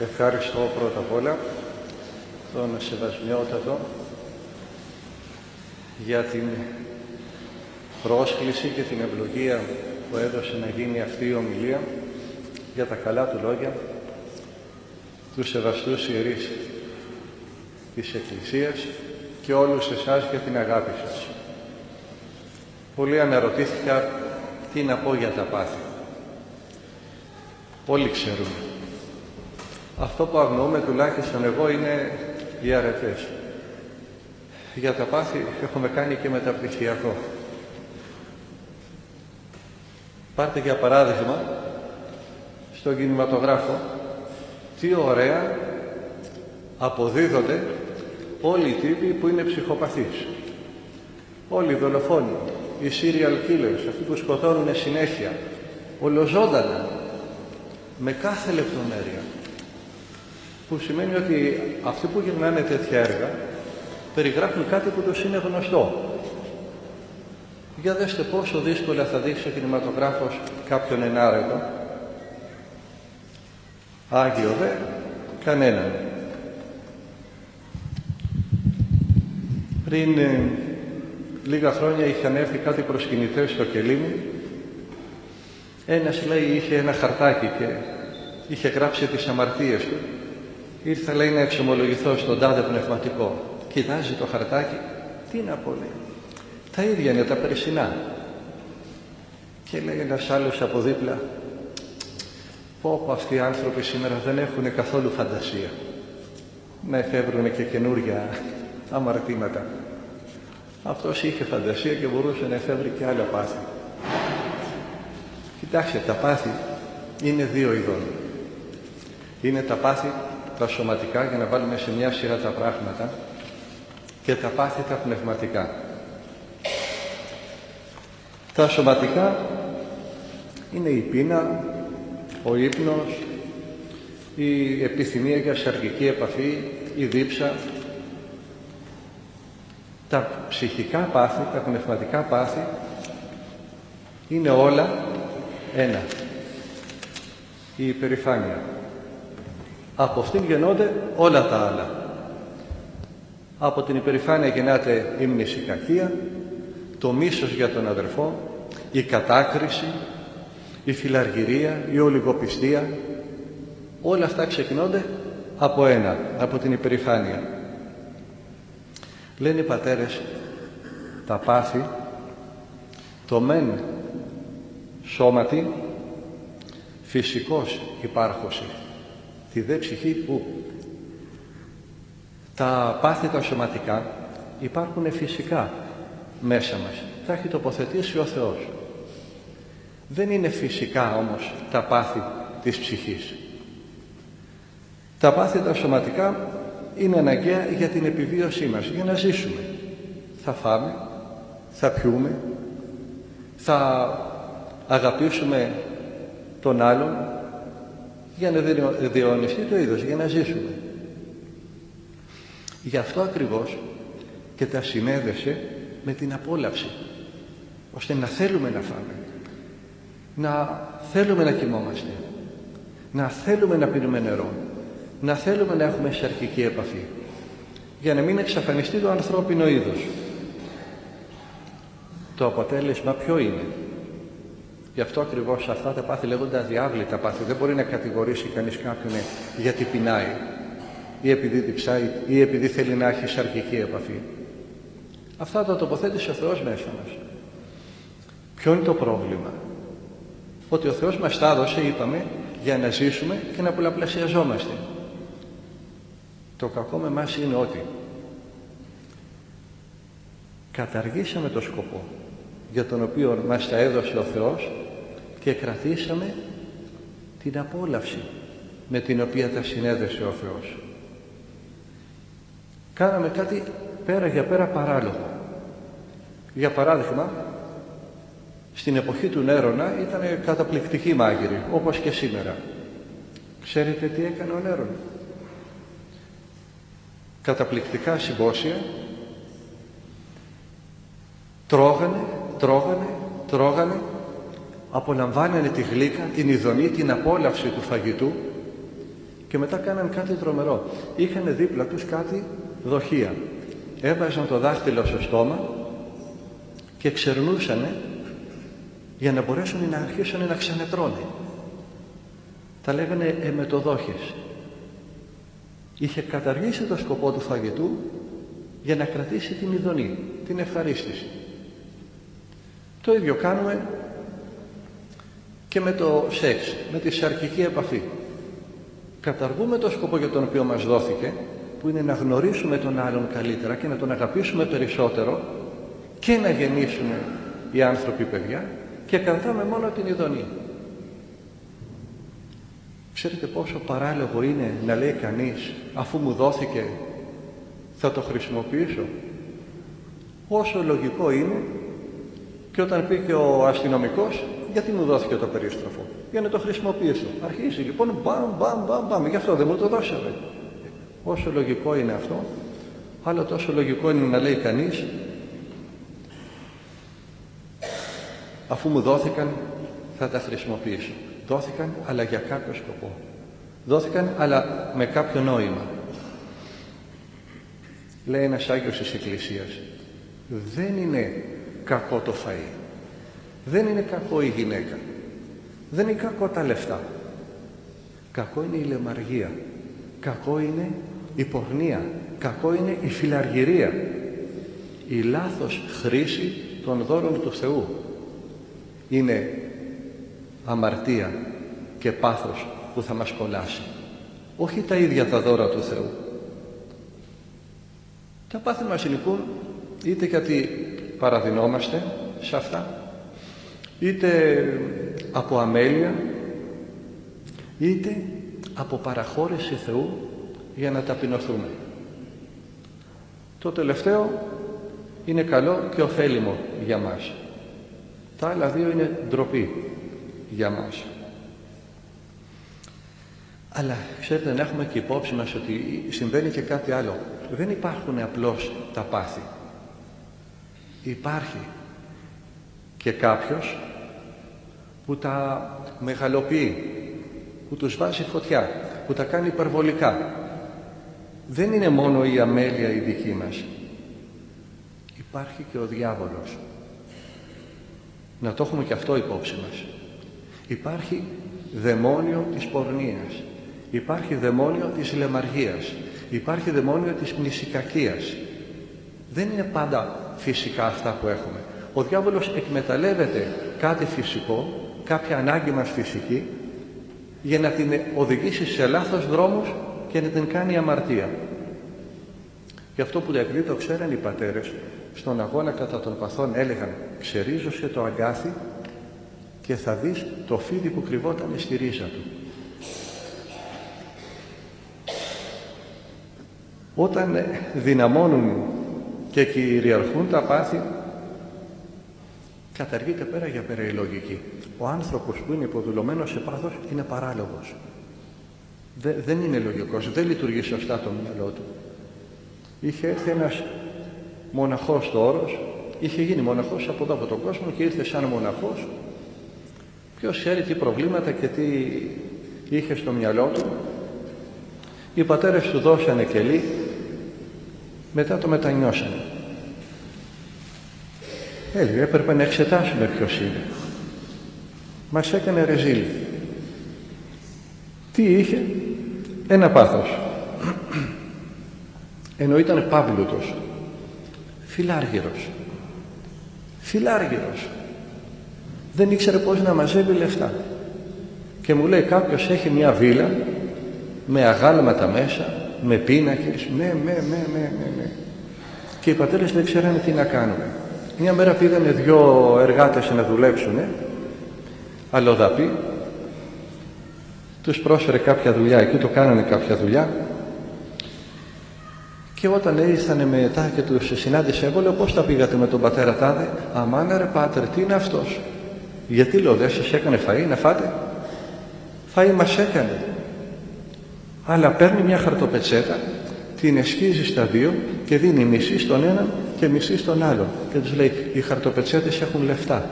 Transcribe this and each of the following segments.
Ευχαριστώ πρώτα απ' όλα τον Σεβασμιότατο για την πρόσκληση και την ευλογία που έδωσε να γίνει αυτή η ομιλία για τα καλά του λόγια τους σεβαστούς ιερείς της Εκκλησίας και όλους εσάς για την αγάπη σας. Πολλοί αναρωτήθηκα τι να πω για τα πάθη. Όλοι ξέρουν. Αυτό που αγνοούμε τουλάχιστον εγώ είναι οι αρετές. Για τα πάθη έχουμε κάνει και μεταπτυχιακό. Πάρτε για παράδειγμα στον κινηματογράφο τι ωραία αποδίδονται όλοι οι τύποι που είναι ψυχοπαθείς. Όλοι οι δολοφόνοι, οι serial killers, αυτοί που σκοτώνουν συνέχεια, ολοζώντανα, με κάθε λεπτομέρεια. Που σημαίνει ότι αυτοί που γυρνάνε τέτοια έργα περιγράφουν κάτι που τους είναι γνωστό. Για δέστε πόσο δύσκολα θα δείξει ο κινηματογράφος κάποιον ενάρετο. Άγιο δε, κανέναν. Πριν ε, λίγα χρόνια είχαν έρθει κάτι προσκυνητές στο κελί Ένας λέει είχε ένα χαρτάκι και είχε γράψει τις αμαρτίες του. Ήρθα λέει να εξομολογηθώ στον τάδε πνευματικό. Κοιτάζει το χαρτάκι. Τι να πω λέει. Τα ίδια είναι τα περσινά. Και λέει ένας άλλος από δίπλα. Πω πω αυτοί οι άνθρωποι σήμερα δεν έχουν καθόλου φαντασία. Να εφεύρουν και καινούρια αμαρτήματα. Αυτός είχε φαντασία και μπορούσε να εφεύρει και άλλα πάθη. Κοιτάξτε, τα πάθη είναι δύο ειδών. Είναι τα πάθη τα σωματικά για να βάλουμε σε μια σειρά τα πράγματα και τα πάθη τα πνευματικά. Τα σωματικά είναι η πείνα, ο ύπνος, η επιθυμία για σαρκική επαφή, η δίψα. Τα ψυχικά πάθη, τα πνευματικά πάθη είναι όλα ένα. Η υπερηφάνεια. Από αυτήν γεννώνται όλα τα άλλα. Από την υπερηφάνεια γεννάται η μνησικακία, το μίσος για τον αδερφό, η κατάκριση, η φιλαργυρία, η ολιγοπιστία. Όλα αυτά ξεκινώνται από ένα, από την υπερηφάνεια. Λένε οι πατέρες, τα πάθη, το μεν σώματι, φυσικός υπάρχωση. Τη δε ψυχή που τα πάθη τα σωματικά υπάρχουν φυσικά μέσα μας. Τα έχει τοποθετήσει ο Θεός. Δεν είναι φυσικά όμως τα πάθη της ψυχής. Τα πάθη τα σωματικά είναι αναγκαία για την επιβίωσή μας, για να ζήσουμε. Θα φάμε, θα πιούμε, θα αγαπήσουμε τον άλλον για να διαιωνιστεί το είδος, για να ζήσουμε. Γι' αυτό ακριβώς και τα συνέδεσε με την απόλαυση, ώστε να θέλουμε να φάμε, να θέλουμε να κοιμόμαστε, να θέλουμε να πίνουμε νερό, να θέλουμε να έχουμε σαρκική επαφή, για να μην εξαφανιστεί το ανθρώπινο είδος. Το αποτέλεσμα ποιο είναι, Γι' αυτό ακριβώς αυτά τα πάθη λέγονται αδιάβλητα πάθη. Δεν μπορεί να κατηγορήσει κανείς κάποιον γιατί πεινάει, ή επειδή διψάει, ή επειδή θέλει να έχει σαρκική επαφή. Αυτά τα τοποθέτησε ο Θεός μέσα μας. Ποιο είναι το πρόβλημα, Ότι ο Θεός μας τα έδωσε, είπαμε, για να ζήσουμε και να πολλαπλασιαζόμαστε. Το κακό με εμάς είναι ότι καταργήσαμε το σκοπό για τον οποίο μας τα έδωσε ο Θεός και κρατήσαμε την απόλαυση με την οποία τα συνέδεσε ο Θεός. Κάναμε κάτι πέρα για πέρα παράλογο. Για παράδειγμα, στην εποχή του Νέρονα ήταν καταπληκτική μάγειρη, όπως και σήμερα. Ξέρετε τι έκανε ο Νέρονα. Καταπληκτικά συμπόσια, τρώγανε, τρώγανε, τρώγανε απολαμβάνανε τη γλύκα, την ειδονή, την απόλαυση του φαγητού και Και μετά κάναν κάτι τρομερό. Είχαν δίπλα τους κάτι δοχεία. Έβαζαν το δάχτυλο στο στόμα και ξερνούσαν για να μπορέσουν να αρχίσουν να ξενετρώνε. Τα λέγανε εμετοδόχες. Είχε καταργήσει το σκοπό του φαγητού για να κρατήσει την ειδονή, την ευχαρίστηση. Το ίδιο κάνουμε και με το σεξ, με τη σαρκική επαφή. Καταργούμε το σκοπό για τον οποίο μας δόθηκε, που είναι να γνωρίσουμε τον άλλον καλύτερα και να τον αγαπήσουμε περισσότερο και να γεννήσουμε οι άνθρωποι παιδιά και κρατάμε μόνο την ειδονή. Ξέρετε πόσο παράλογο είναι να λέει κανείς αφού μου δόθηκε θα το χρησιμοποιήσω. Όσο λογικό είναι και όταν πήγε ο αστυνομικός γιατί μου δόθηκε το περίστροφο; Για να το χρησιμοποιήσω. Αρχίζει λοιπόν μπαμ μπαμ μπαμ μπαμ. Γι' αυτό δεν μου το δώσατε. Όσο λογικό είναι αυτό, άλλο τόσο λογικό είναι να λέει κανείς αφού μου δόθηκαν θα τα χρησιμοποιήσω. Δόθηκαν αλλά για κάποιο σκοπό. Δόθηκαν αλλά με κάποιο νόημα. Λέει ένας Άγιος της Εκκλησίας δεν είναι κακό το φαΐ. Δεν είναι κακό η γυναίκα. Δεν είναι κακό τα λεφτά. Κακό είναι η λεμαργία. Κακό είναι η πορνεία. Κακό είναι η φιλαργυρία. Η λάθος χρήση των δώρων του Θεού. Είναι αμαρτία και πάθος που θα μας κολλάσει. Όχι τα ίδια τα δώρα του Θεού. Τα πάθη μας λοιπόν είτε γιατί παραδεινόμαστε σε αυτά είτε από αμέλεια είτε από παραχώρηση Θεού για να ταπεινωθούμε. Το τελευταίο είναι καλό και ωφέλιμο για μας. Τα άλλα δύο είναι ντροπή για μας. Αλλά ξέρετε να έχουμε και υπόψη μας ότι συμβαίνει και κάτι άλλο. Δεν υπάρχουν απλώς τα πάθη. Υπάρχει και κάποιος που τα μεγαλοποιεί, που τους βάζει φωτιά, που τα κάνει υπερβολικά. Δεν είναι μόνο η αμέλεια η δική μας. Υπάρχει και ο διάβολος. Να το έχουμε και αυτό υπόψη μας. Υπάρχει δαιμόνιο της πορνείας. Υπάρχει δαιμόνιο της λεμαργίας. Υπάρχει δαιμόνιο της μνησικακίας. Δεν είναι πάντα φυσικά αυτά που έχουμε. Ο διάβολος εκμεταλλεύεται κάτι φυσικό, κάποια ανάγκη μας φυσική, για να την οδηγήσει σε λάθος δρόμους και να την κάνει αμαρτία. Γι' αυτό που λέει το ξέραν οι πατέρες, στον αγώνα κατά των παθών έλεγαν «Ξερίζωσε το αγκάθι και θα δεις το φίδι που κρυβόταν στη ρίζα του». Όταν δυναμώνουν και κυριαρχούν τα πάθη, καταργείται πέρα για πέρα η λογική. Ο άνθρωπος που είναι υποδουλωμένος σε πάθος είναι παράλογος. δεν είναι λογικός, δεν λειτουργεί σωστά το μυαλό του. Είχε έρθει ένας μοναχός στο όρος, είχε γίνει μοναχός από εδώ από τον κόσμο και ήρθε σαν μοναχός. Ποιος ξέρει τι προβλήματα και τι είχε στο μυαλό του. Οι πατέρες του δώσανε κελί, μετά το μετανιώσανε. Έλεγε, έπρεπε να εξετάσουμε ποιος είναι. Μας έκανε ρεζίλ. Τι είχε, ένα πάθος. Ενώ ήταν παύλουτος. Φιλάργυρος. Φιλάργυρος. Δεν ήξερε πώς να μαζεύει λεφτά. Και μου λέει κάποιος έχει μια βίλα με αγάλματα μέσα, με πίνακες, με, με, με, με, με, Και οι πατέρες δεν ξέρανε τι να κάνουμε. Μια μέρα πήγανε δυο εργάτες να δουλέψουνε, αλλοδαποί, τους πρόσφερε κάποια δουλειά, εκεί το κάνανε κάποια δουλειά. Και όταν ήρθανε μετά και τους συνάντησε εγώ λέω πώς τα πήγατε με τον πατέρα τάδε; Αμάνα ρε πάτερ τι είναι αυτός; Γιατί λέω δεν σας έκανε φαΐ να φάτε; Φαΐ μας έκανε αλλά παίρνει μια χαρτοπετσέτα την εσχίζει στα δύο και δίνει μισή στον έναν και μισή στον άλλον και τους λέει οι χαρτοπετσέτες έχουν λεφτά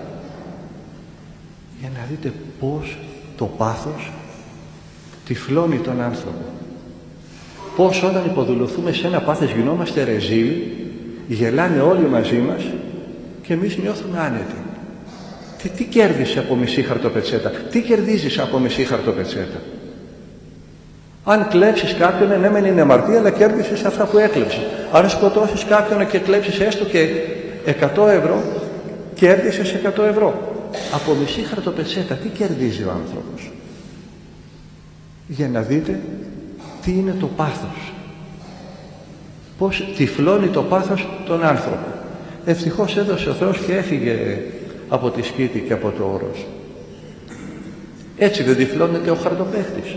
για να δείτε πως το πάθος τυφλώνει τον άνθρωπο. Πώς όταν υποδουλωθούμε σε ένα πάθος γινόμαστε ρεζίλοι, γελάνε όλοι μαζί μας και εμείς νιώθουμε άνετοι. Τι, τι κέρδισε από μισή χαρτοπετσέτα, τι κερδίζεις από μισή χαρτοπετσέτα. Αν κλέψεις κάποιον, ναι μεν είναι αμαρτία, αλλά κέρδισες αυτά που έκλεψε. Αν σκοτώσεις κάποιον και κλέψεις έστω και 100 ευρώ, κέρδισες 100 ευρώ. Από μισή χαρτοπετσέτα τι κερδίζει ο άνθρωπος; Για να δείτε τι είναι το πάθος. Πώς τυφλώνει το πάθος τον άνθρωπο. Ευτυχώς έδωσε ο Θεός και έφυγε από τη σκήτη και από το όρος. Έτσι δεν τυφλώνεται ο χαρτοπέχτης.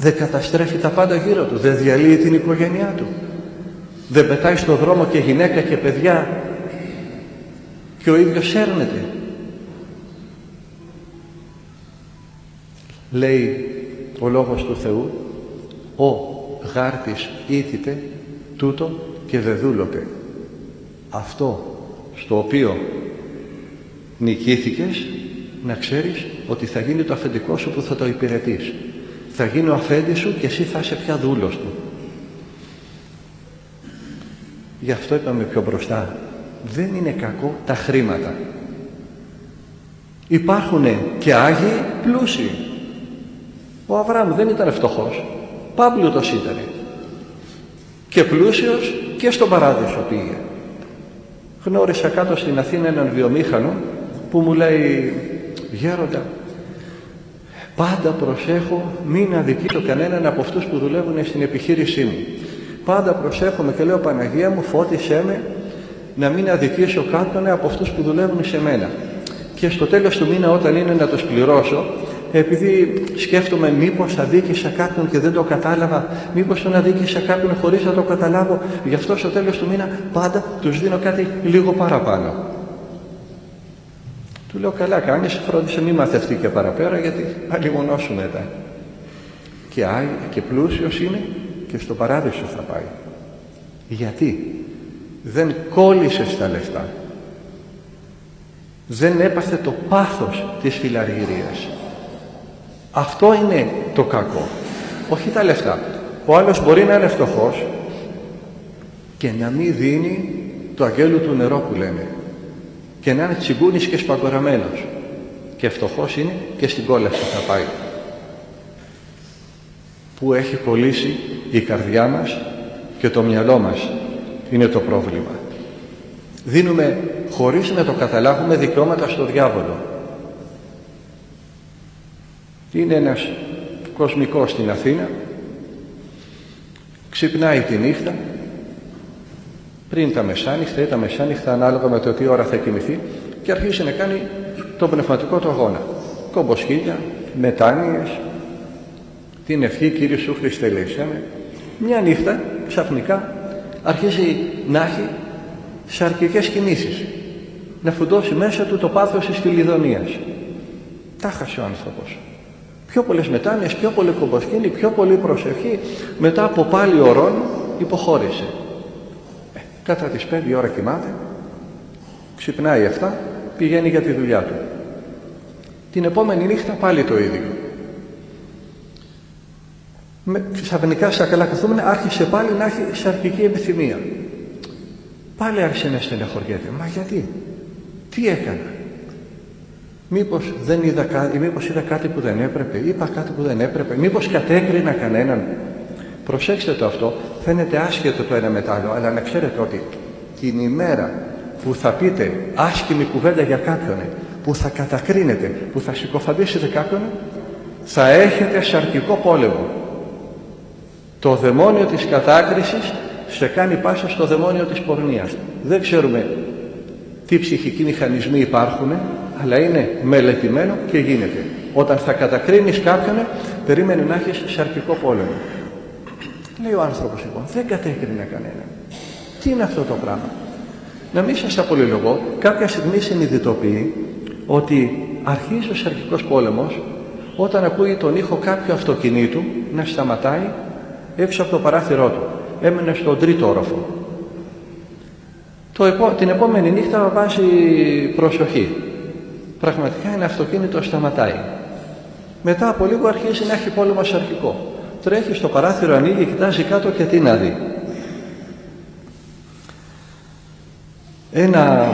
Δεν καταστρέφει τα πάντα γύρω του. Δεν διαλύει την οικογένειά του. Δεν πετάει στο δρόμο και γυναίκα και παιδιά και ο ίδιος σέρνεται. Λέει ο Λόγος του Θεού «Ο γάρτης ήθιτε τούτο και δε δούλοπε». Αυτό στο οποίο νικήθηκες να ξέρεις ότι θα γίνει το αφεντικό σου που θα το υπηρετείς. Θα γίνει ο αφέντης σου και εσύ θα είσαι πια δούλος του. Γι' αυτό είπαμε πιο μπροστά. Δεν είναι κακό τα χρήματα. Υπάρχουν και Άγιοι πλούσιοι. Ο Αβραάμ δεν ήταν φτωχός. Πάμπλουτος ήταν. Και πλούσιος και στον παράδεισο πήγε. Γνώρισα κάτω στην Αθήνα έναν βιομήχανο που μου λέει «Γέροντα, πάντα προσέχω μην αδικήσω κανέναν από αυτούς που δουλεύουν στην επιχείρησή μου. Πάντα προσέχομαι και λέω Παναγία μου φώτισέ με να μην αδικήσω κάποιον από αυτούς που δουλεύουν σε μένα. Και στο τέλος του μήνα όταν είναι να τους πληρώσω, επειδή σκέφτομαι μήπως αδίκησα κάποιον και δεν το κατάλαβα, μήπως τον αδίκησα κάποιον χωρίς να το καταλάβω, γι' αυτό στο τέλος του μήνα πάντα τους δίνω κάτι λίγο παραπάνω. Του λέω καλά κάνεις, φρόντισε μη μαθευτεί και παραπέρα γιατί αλλημονώσου μετά. Και, και πλούσιος είναι και στο παράδεισο θα πάει. Γιατί; Δεν κόλλησε στα λεφτά. Δεν έπαθε το πάθος της φιλαργυρίας. Αυτό είναι το κακό. Όχι τα λεφτά. Ο άλλος μπορεί να είναι φτωχός και να μην δίνει το αγγέλου του νερό που λέμε και να είναι τσιγκούνης και σπαγκοραμένος και φτωχός είναι και στην κόλαση θα πάει. Που έχει κολλήσει η καρδιά μας και το μυαλό μας είναι το πρόβλημα. Δίνουμε χωρίς να το καταλάβουμε δικαιώματα στο διάβολο. Είναι ένας κοσμικός στην Αθήνα. Ξυπνάει τη νύχτα πριν τα μεσάνυχτα ή τα μεσάνυχτα ανάλογα με το τι ώρα θα κοιμηθεί και αρχίζει να κάνει το πνευματικό του αγώνα. Κομποσχίλια, μετάνοιες, την ευχή Κύριε Σου Χριστέ με. Μια νύχτα ξαφνικά αρχίζει να έχει σαρκικές κινήσεις. Να φουντώσει μέσα του το πάθος της φιλιδονίας. Τα χασε ο άνθρωπος. Πιο πολλές μετάνοιες, πιο πολύ κομποσκίνη, πιο πολύ προσευχή. Μετά από πάλι ωρών υποχώρησε. Κατά τις 5 ώρα κοιμάται, ξυπνάει αυτά, πηγαίνει για τη δουλειά του. Την επόμενη νύχτα πάλι το ίδιο. Με, ξαφνικά στα καλά καθούμενα άρχισε πάλι να έχει σαρκική επιθυμία. Πάλι άρχισε να στενεχωριέται. Μα γιατί, τι έκανα; Μήπως, δεν είδα κάτι, μήπως είδα κάτι που δεν έπρεπε, είπα κάτι που δεν έπρεπε, μήπως κατέκρινα κανέναν. Προσέξτε το αυτό, φαίνεται άσχετο το ένα μετάλλο, αλλά να ξέρετε ότι την ημέρα που θα πείτε άσχημη κουβέντα για κάποιον, που θα κατακρίνετε, που θα συκοφαντήσετε κάποιον, θα έχετε σαρκικό πόλεμο. Το δαιμόνιο της κατάκρισης σε κάνει πάσα στο δαιμόνιο της πορνείας. Δεν ξέρουμε τι ψυχικοί μηχανισμοί υπάρχουν, αλλά είναι μελετημένο και γίνεται. Όταν θα κατακρίνεις κάποιον, περίμενε να έχεις σαρκικό πόλεμο. Λέει ο άνθρωπος λοιπόν, δεν κατέκρινε κανένα. Τι είναι αυτό το πράγμα; Να μην σας απολυλογώ, κάποια στιγμή συνειδητοποιεί ότι αρχίζει ο σαρκικός πόλεμος όταν ακούει τον ήχο κάποιου αυτοκινήτου να σταματάει έξω από το παράθυρό του. Έμενε στον τρίτο όροφο. Το, την επόμενη νύχτα βάζει προσοχή. Πραγματικά ένα αυτοκίνητο σταματάει. Μετά από λίγο αρχίζει να έχει πόλεμο αρχικό. Τρέχει στο παράθυρο, ανοίγει, κοιτάζει κάτω και τι να δει. Ένα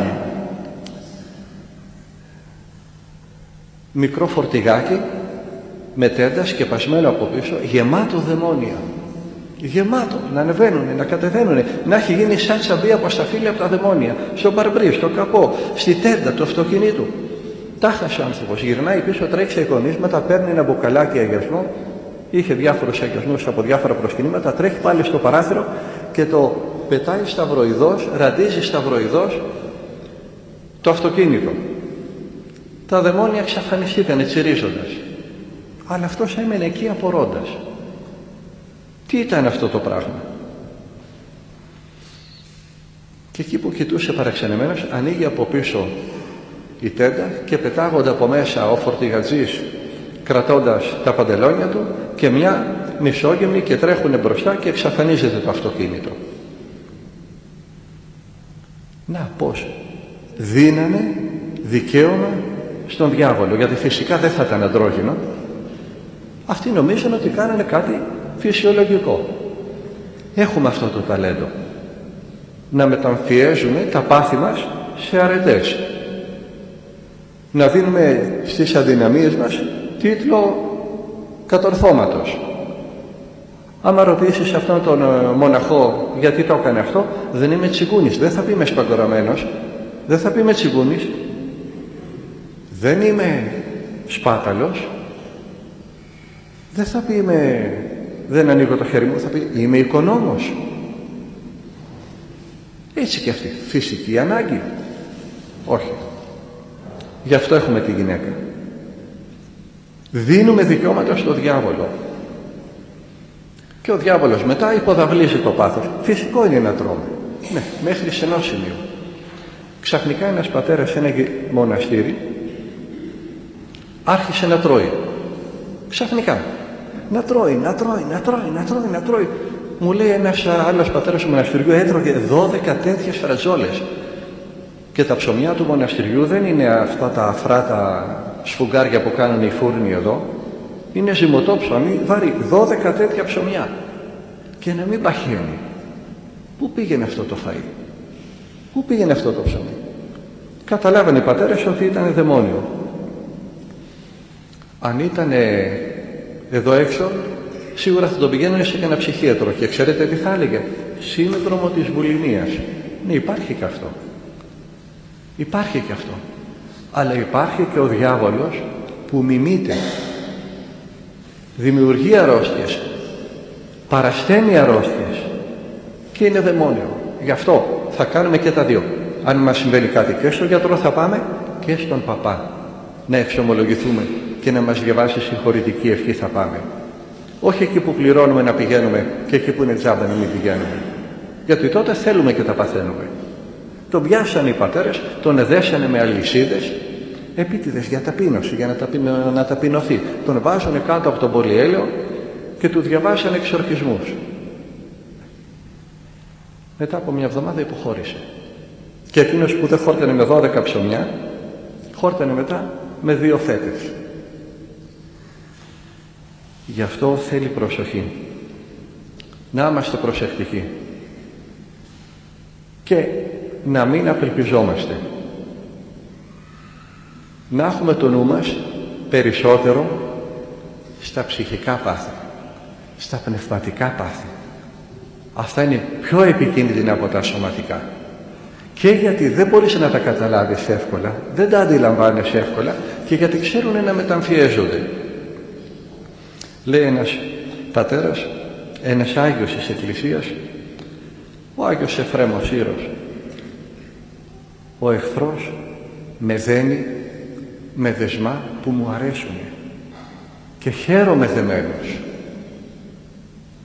μικρό φορτηγάκι με τέντας σκεπασμένο από πίσω, γεμάτο δαιμόνια. Γεμάτο, να ανεβαίνουν, να κατεβαίνουν, να έχει γίνει σαν τσαμπή από στα φίλια από τα δαιμόνια, στο μπαρμπρί, στο καπό, στη τέντα του αυτοκινήτου. Τάχασε ο άνθρωπος, γυρνάει πίσω, τρέχει σε εικονίσματα, παίρνει ένα μπουκαλάκι αγιασμό, είχε διάφορους αγιασμούς από διάφορα προσκυνήματα, τρέχει πάλι στο παράθυρο και το πετάει σταυροειδός, ραντίζει σταυροειδός το αυτοκίνητο. Τα δαιμόνια εξαφανιστήκαν τσιρίζοντας. Αλλά αυτός έμενε εκεί απορώντας. Τι ήταν αυτό το πράγμα; Και εκεί που κοιτούσε παραξενεμένος ανοίγει από πίσω η τέντα και πετάγονται από μέσα ο φορτηγατζής κρατώντας τα παντελόνια του και μια μισόγεμη και τρέχουν μπροστά και εξαφανίζεται το αυτοκίνητο. Να πώς; Δίνανε δικαίωμα στον διάβολο γιατί φυσικά δεν θα ήταν αντρόγινο. Αυτοί νομίζουν ότι κάνανε κάτι φυσιολογικό. Έχουμε αυτό το ταλέντο. Να μεταμφιέζουμε τα πάθη μας σε αρετές. Να δίνουμε στις αδυναμίες μας τίτλο κατορθώματος άμα ρωτήσεις αυτόν τον ε, μοναχό γιατί το έκανε αυτό δεν είμαι τσιγκούνης δεν θα πει είμαι σπαγκοραμένος δεν θα πει είμαι τσιγκούνης δεν είμαι σπάταλος δεν θα πει είμαι δεν ανοίγω το χέρι μου θα πει είμαι οικονόμος έτσι και αυτή φυσική ανάγκη. Όχι. Γι' αυτό έχουμε τη γυναίκα δίνουμε δικαιώματα στο διάβολο και ο διάβολος μετά υποδαβλίζει το πάθος φυσικό είναι να τρώμε ναι, μέχρι σε ενός σημείο ξαφνικά ένας πατέρας σε ένα μοναστήρι άρχισε να τρώει. Ξαφνικά. Να τρώει, να τρώει, να τρώει, να τρώει, να τρώει. Μου λέει ένας άλλος πατέρας του μοναστηριού έτρωγε 12 τέτοιες φρατζόλε. Και τα ψωμιά του μοναστηριού δεν είναι αυτά τα αφράτα σφουγγάρια που κάνουν οι φούρνοι εδώ. Είναι ζυμωτό ψωμί, βάρει 12 τέτοια ψωμιά. Και να μην παχύνει. Πού πήγαινε αυτό το φαΐ; Πού πήγαινε αυτό το ψωμί; Καταλάβανε οι πατέρες ότι ήταν δαιμόνιο αν ήταν εδώ έξω, σίγουρα θα τον πηγαίνανε σε ένα ψυχίατρο και ξέρετε τι θα έλεγε; Σύνδρομο της βουλημίας. Ναι, υπάρχει και αυτό. Υπάρχει και αυτό. Αλλά υπάρχει και ο διάβολος που μιμείται. Δημιουργεί αρρώστιες. Παρασταίνει αρρώστιες. Και είναι δαιμόνιο. Γι' αυτό θα κάνουμε και τα δύο. Αν μας συμβαίνει κάτι και στον γιατρό θα πάμε και στον παπά. Να εξομολογηθούμε και να μας διαβάσει συγχωρητική ευχή θα πάμε. Όχι εκεί που πληρώνουμε να πηγαίνουμε και εκεί που είναι τζάμπα να μην πηγαίνουμε. Γιατί τότε θέλουμε και τα παθαίνουμε. Τον πιάσανε οι πατέρες, τον εδέσανε με αλυσίδες, επίτηδες για ταπείνωση, για να, ταπεινω, να ταπεινωθεί. Τον βάζανε κάτω από τον πολυέλαιο και του διαβάσανε εξορχισμούς. Μετά από μια εβδομάδα υποχώρησε. Και εκείνος που δεν χόρτανε με 12 ψωμιά, χόρτανε μετά με δύο φέτες. Γι' αυτό θέλει προσοχή. Να είμαστε προσεκτικοί. Και να μην απελπιζόμαστε. Να έχουμε το νου μας περισσότερο στα ψυχικά πάθη, στα πνευματικά πάθη. Αυτά είναι πιο επικίνδυνα από τα σωματικά. Και γιατί δεν μπορείς να τα καταλάβεις εύκολα, δεν τα αντιλαμβάνεις εύκολα και γιατί ξέρουν να μεταμφιέζονται. Λέει ένας πατέρας, ένας Άγιος της Εκκλησίας, ο Άγιος Εφρέμος Ήρος, ο εχθρός με δένει με δεσμά που μου αρέσουν και χαίρομαι δεμένος.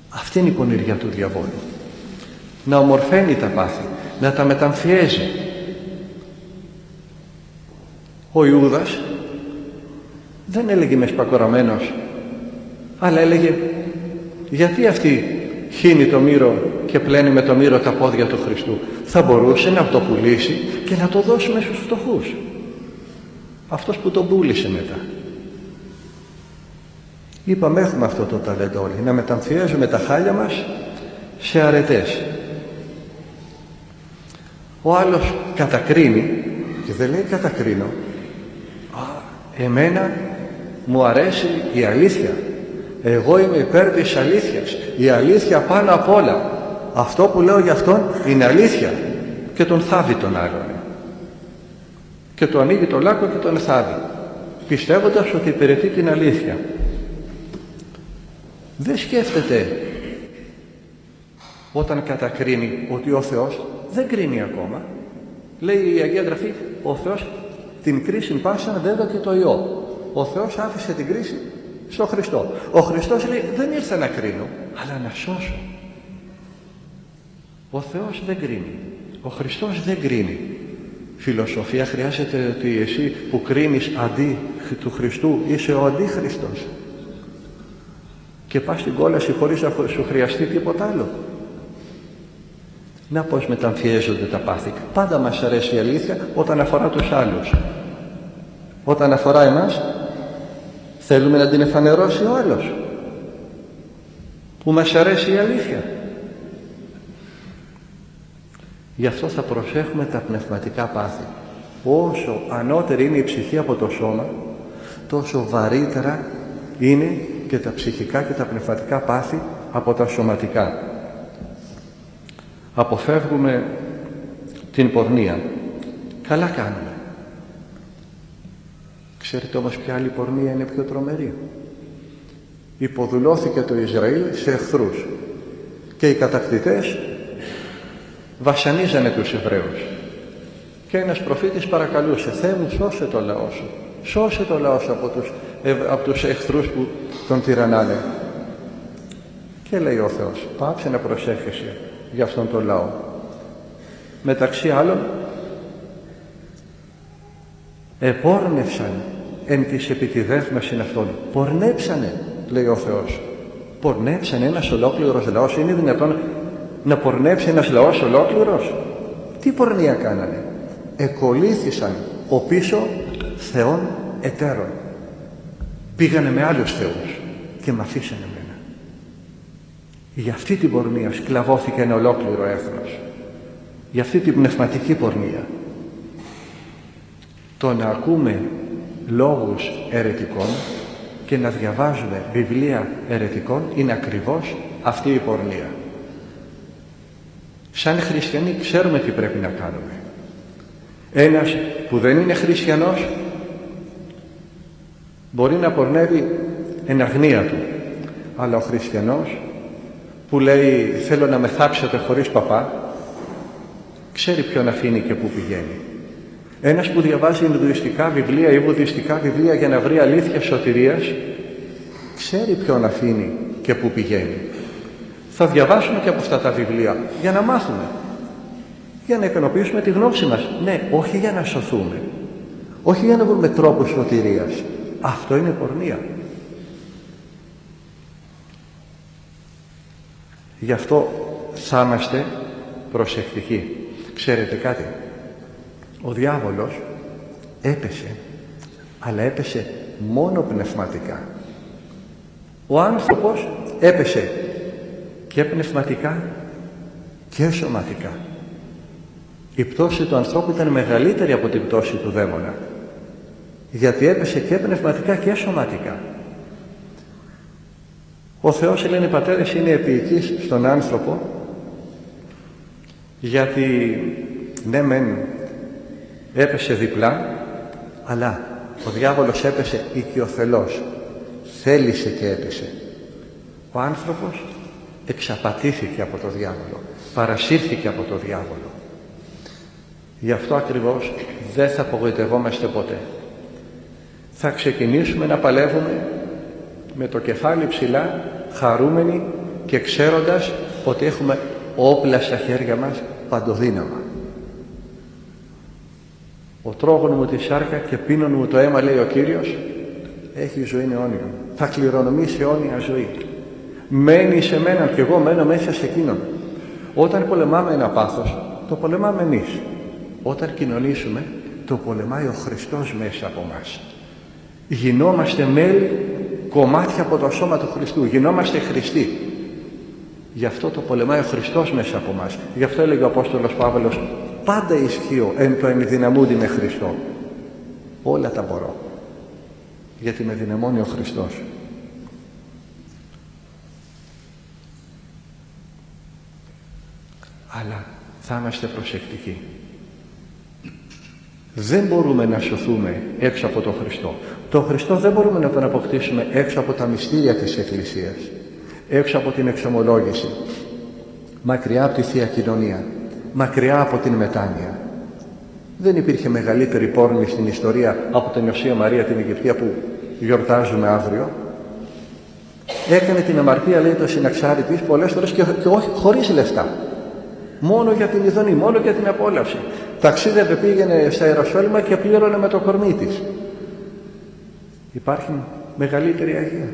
Αυτή είναι η πονηριά του διαβόλου. Να ομορφαίνει τα πάθη, να τα μεταμφιέζει. Ο Ιούδας δεν έλεγε μες σπακοραμένος αλλά έλεγε γιατί αυτή χύνει το μύρο και πλένει με το μύρο τα πόδια του Χριστού; Θα μπορούσε να το πουλήσει και να το δώσουμε στους φτωχούς. Αυτός που τον πούλησε μετά. Είπαμε έχουμε αυτό το ταλέντο όλοι, να μεταμφιέζουμε τα χάλια μας σε αρετές. Ο άλλος κατακρίνει και δεν λέει κατακρίνω. Α, εμένα μου αρέσει η αλήθεια. Εγώ είμαι υπέρ της αλήθειας. Η αλήθεια πάνω απ' όλα. Αυτό που λέω για αυτόν είναι αλήθεια. Και τον θάβει τον άλλον. Και του ανοίγει το λάκκο και τον θάβει. Πιστεύοντας ότι υπηρετεί την αλήθεια. Δεν σκέφτεται όταν κατακρίνει ότι ο Θεός δεν κρίνει ακόμα. Λέει η Αγία Γραφή, ο Θεός την κρίση πάσαν δεν και το ιό. Ο Θεός άφησε την κρίση στο Χριστό. Ο Χριστός λέει δεν ήρθα να κρίνω, αλλά να σώσω. Ο Θεός δεν κρίνει. Ο Χριστός δεν κρίνει. Φιλοσοφία χρειάζεται ότι εσύ που κρίνεις αντί του Χριστού είσαι ο αντίχριστος. Και πας στην κόλαση χωρίς να σου χρειαστεί τίποτα άλλο. Να πώς μεταμφιέζονται τα πάθη. Πάντα μας αρέσει η αλήθεια όταν αφορά τους άλλους. Όταν αφορά εμάς θέλουμε να την εφανερώσει ο άλλος. Που μας αρέσει η αλήθεια. Γι' αυτό θα προσέχουμε τα πνευματικά πάθη. Όσο ανώτερη είναι η ψυχή από το σώμα, τόσο βαρύτερα είναι και τα ψυχικά και τα πνευματικά πάθη από τα σωματικά. Αποφεύγουμε την πορνεία. Καλά κάνουμε. Ξέρετε όμως ποια άλλη πορνεία είναι πιο τρομερή; Υποδουλώθηκε το Ισραήλ σε εχθρούς και οι κατακτητές βασανίζανε τους Εβραίους. Και ένας προφήτης παρακαλούσε «Θεέ μου σώσε το λαό σου, σώσε το λαό σου από τους, από τους εχθρούς που τον τυραννάνε». Και λέει ο Θεός «Πάψε να προσέχεσαι για αυτόν τον λαό». Μεταξύ άλλων επόρνευσαν εν της επιτιδεύμασιν αυτών. Πορνέψανε, λέει ο Θεός. Πορνέψανε ένας ολόκληρος λαός. Είναι δυνατόν να πορνέψει ένας λαός ολόκληρος. Τι πορνεία κάνανε; Εκολύθησαν ο πίσω θεών εταίρων. Πήγανε με άλλους θεούς και με αφήσανε εμένα. Για αυτή την πορνεία σκλαβώθηκε ένα ολόκληρο έθνος. Για αυτή την πνευματική πορνεία. Το να ακούμε λόγους ερετικών και να διαβάζουμε βιβλία ερετικών είναι ακριβώς αυτή η πορνεία. Σαν χριστιανοί ξέρουμε τι πρέπει να κάνουμε. Ένας που δεν είναι χριστιανός μπορεί να πορνεύει εν αγνία του. Αλλά ο χριστιανός που λέει θέλω να με θάψετε χωρίς παπά ξέρει ποιον αφήνει και πού πηγαίνει. Ένας που διαβάζει Ινδουιστικά βιβλία ή Βουδιστικά βιβλία για να βρει αλήθεια σωτηρίας ξέρει ποιον αφήνει και πού πηγαίνει. Θα διαβάσουμε και από αυτά τα βιβλία για να μάθουμε. Για να ικανοποιήσουμε τη γνώση μας. Ναι, όχι για να σωθούμε. Όχι για να βρούμε τρόπους σωτηρίας. Αυτό είναι πορνεία. Γι' αυτό θα είμαστε προσεκτικοί. Ξέρετε κάτι; Ο διάβολος έπεσε, αλλά έπεσε μόνο πνευματικά. Ο άνθρωπος έπεσε και πνευματικά και σωματικά. Η πτώση του ανθρώπου ήταν μεγαλύτερη από την πτώση του δαίμονα. Γιατί έπεσε και πνευματικά και σωματικά. Ο Θεός, λένε οι πατέρες, είναι επίοικης στον άνθρωπο γιατί ναι μεν έπεσε διπλά αλλά ο διάβολος έπεσε οικειοθελώς θέλησε και έπεσε ο άνθρωπος εξαπατήθηκε από το διάβολο παρασύρθηκε από το διάβολο γι' αυτό ακριβώς δεν θα απογοητευόμαστε ποτέ θα ξεκινήσουμε να παλεύουμε με το κεφάλι ψηλά χαρούμενοι και ξέροντας ότι έχουμε όπλα στα χέρια μας παντοδύναμα ο τρόγων μου τη σάρκα και πίνων μου το αίμα, λέει ο Κύριος, έχει ζωή αιώνια. Θα κληρονομήσει αιώνια ζωή. Μένει σε μένα και εγώ μένω μέσα σε εκείνον. Όταν πολεμάμε ένα πάθος, το πολεμάμε εμείς. Όταν κοινωνήσουμε, το πολεμάει ο Χριστός μέσα από μας. Γινόμαστε μέλη κομμάτια από το σώμα του Χριστού. Γινόμαστε Χριστοί. Γι' αυτό το πολεμάει ο Χριστός μέσα από μας. Γι' αυτό έλεγε ο Απόστολος Παύλος πάντα ισχύω εν το ενδυναμούντι με Χριστό. Όλα τα μπορώ. Γιατί με δυναμώνει ο Χριστός. Αλλά θα είμαστε προσεκτικοί. Δεν μπορούμε να σωθούμε έξω από τον Χριστό. Το Χριστό δεν μπορούμε να τον αποκτήσουμε έξω από τα μυστήρια της Εκκλησίας. Έξω από την εξομολόγηση. Μακριά από τη Θεία Κοινωνία. Μακριά από την μετάνοια. Δεν υπήρχε μεγαλύτερη πόρνη στην ιστορία από την Ιωσία Μαρία την Αιγυπτία που γιορτάζουμε αύριο. Έκανε την αμαρτία λέει το συναξάρι της πολλές φορές και, και όχι, χωρίς λεφτά. Μόνο για την ειδονή, μόνο για την απόλαυση. Ταξίδευε πήγαινε στα Ιεροσόλυμα και πλήρωνε με το κορμί της. Υπάρχει μεγαλύτερη Αγία.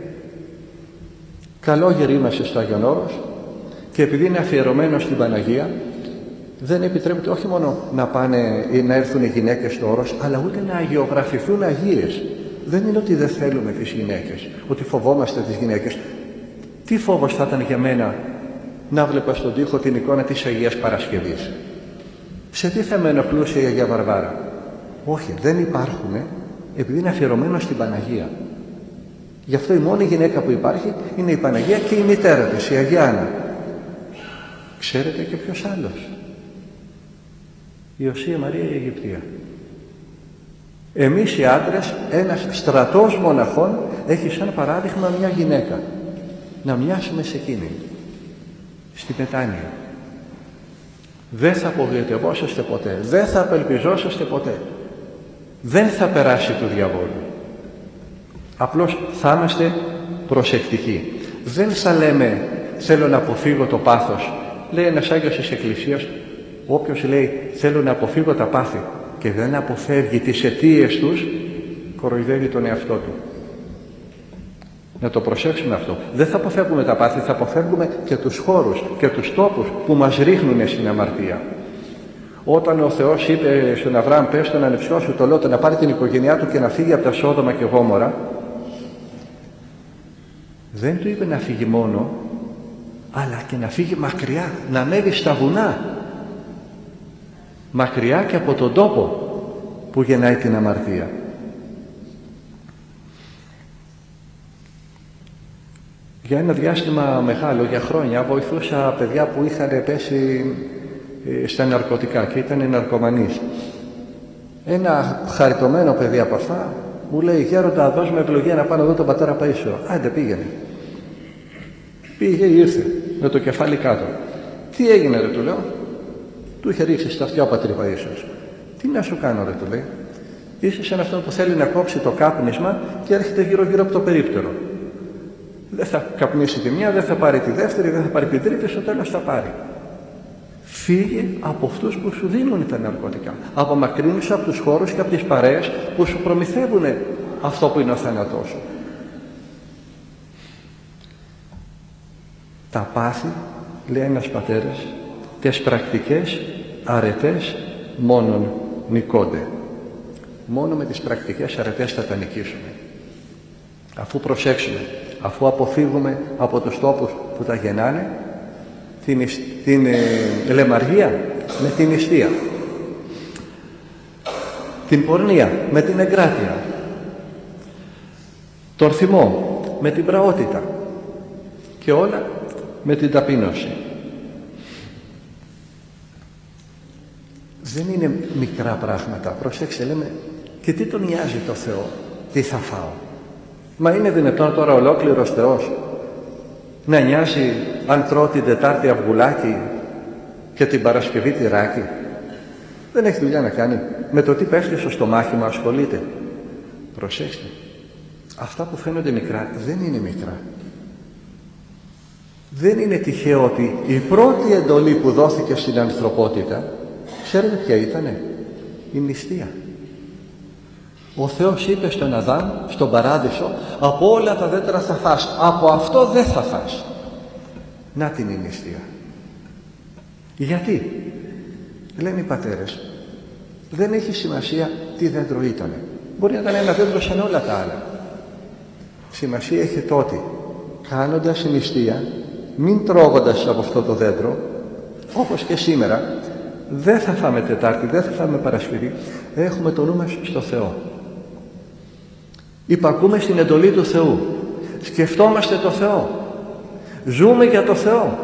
Καλόγεροι είμαστε στο Άγιον Όρος και επειδή είναι αφιερωμένος στην Παναγία δεν επιτρέπεται όχι μόνο να πάνε ή να έρθουν οι γυναίκες στο όρος αλλά ούτε να αγιογραφηθούν Αγίες. Δεν είναι ότι δεν θέλουμε τις γυναίκες, ότι φοβόμαστε τις γυναίκες. Τι φόβος θα ήταν για μένα να βλέπας στον τοίχο την εικόνα της Αγίας Παρασκευής. Σε τι θα με ενοχλούσε η Αγία Βαρβάρα; Όχι, δεν υπάρχουν επειδή είναι αφιερωμένο στην Παναγία. Γι' αυτό η μόνη γυναίκα που υπάρχει είναι η Παναγία και η μητέρα της, η Αγία Άννα. Ξέρετε και ποιος άλλος; Η Οσία Μαρία η Αιγυπτία. Εμείς οι άντρες, ένας στρατός μοναχών έχει σαν παράδειγμα μια γυναίκα. Να μοιάσουμε σε εκείνη στη μετάνοια. Δεν θα απογοητευόσαστε ποτέ, δεν θα απελπιζόσαστε ποτέ. Δεν θα περάσει του διαβόλου. Απλώς θα είμαστε προσεκτικοί. Δεν θα λέμε θέλω να αποφύγω το πάθος. Λέει ένας Άγιος της Εκκλησίας, όποιος λέει θέλω να αποφύγω τα πάθη και δεν αποφεύγει τις αιτίες τους, κοροϊδεύει τον εαυτό του. Να το προσέξουμε αυτό. Δεν θα αποφεύγουμε τα πάθη, θα αποφεύγουμε και τους χώρους και τους τόπους που μας ρίχνουν στην αμαρτία. Όταν ο Θεός είπε στον Αβραάμ πες στον ανεψιό σου το Λότο να πάρει την οικογένειά του και να φύγει από τα Σόδομα και Γόμορα δεν του είπε να φύγει μόνο αλλά και να φύγει μακριά, να ανέβει στα βουνά μακριά και από τον τόπο που γεννάει την αμαρτία. Για ένα διάστημα μεγάλο, για χρόνια, βοηθούσα παιδιά που είχαν πέσει ε, στα ναρκωτικά και ήταν ναρκωμανείς. Ένα χαριτωμένο παιδί από αυτά μου λέει «Γέροντα, δώσ' με ευλογία να πάω να δω τον πατέρα Παΐσιο». Άντε πήγαινε. Πήγε, ήρθε με το κεφάλι κάτω. Τι έγινε ρε του λέω. Του είχε ρίξει στα αυτιά ο πατήρ Παΐσιος. Τι να σου κάνω ρε του λέει. Είσαι σαν αυτό που θέλει να κόψει το κάπνισμα και έρχεται γύρω γύρω από το περίπτερο. Δεν θα καπνίσει τη μια, δεν θα πάρει τη δεύτερη, δεν θα πάρει την τρίτη, στο τέλος θα πάρει. Φύγε από αυτούς που σου δίνουν τα ναρκωτικά. Απομακρύνεσαι από τους χώρους και από τις παρέες που σου προμηθεύουν αυτό που είναι ο θάνατός σου. Τα πάθη, λέει ένας πατέρας, τις πρακτικές αρετές μόνον νικώνται. Μόνο με τις πρακτικές αρετές θα τα νικήσουμε. Αφού προσέξουμε αφού αποφύγουμε από τους τόπους που τα γεννάνε την, την ε, λεμαργία με την ιστία την πορνεία με την εγκράτεια τον θυμό με την πραότητα και όλα με την ταπείνωση. Δεν είναι μικρά πράγματα. Προσέξτε λέμε και τι τον νοιάζει το Θεό τι θα φάω; Μα είναι δυνατόν τώρα ολόκληρος Θεός να νοιάζει αν τρώω την Τετάρτη αυγουλάκι και την Παρασκευή τυράκι. Δεν έχει δουλειά να κάνει. Με το τι πέφτει στο στομάχι μου ασχολείται. Προσέξτε. Αυτά που φαίνονται μικρά δεν είναι μικρά. Δεν είναι τυχαίο ότι η πρώτη εντολή που δόθηκε στην ανθρωπότητα, ξέρετε ποια ήτανε, η νηστεία. Ο Θεός είπε στον Αδάμ, στον παράδεισο, από όλα τα δέντρα θα φας, από αυτό δεν θα φας. Να την είναι νηστεία. Γιατί, λένε οι πατέρες, δεν έχει σημασία τι δέντρο ήταν. Μπορεί να ήταν ένα δέντρο σαν όλα τα άλλα. Σημασία έχει το ότι κάνοντας νηστεία, μην τρώγοντας από αυτό το δέντρο, όπως και σήμερα, δεν θα φάμε Τετάρτη, δεν θα φάμε Παρασφυρί, έχουμε το νου μας στο Θεό. Υπακούμε στην εντολή του Θεού. Σκεφτόμαστε το Θεό. Ζούμε για το Θεό.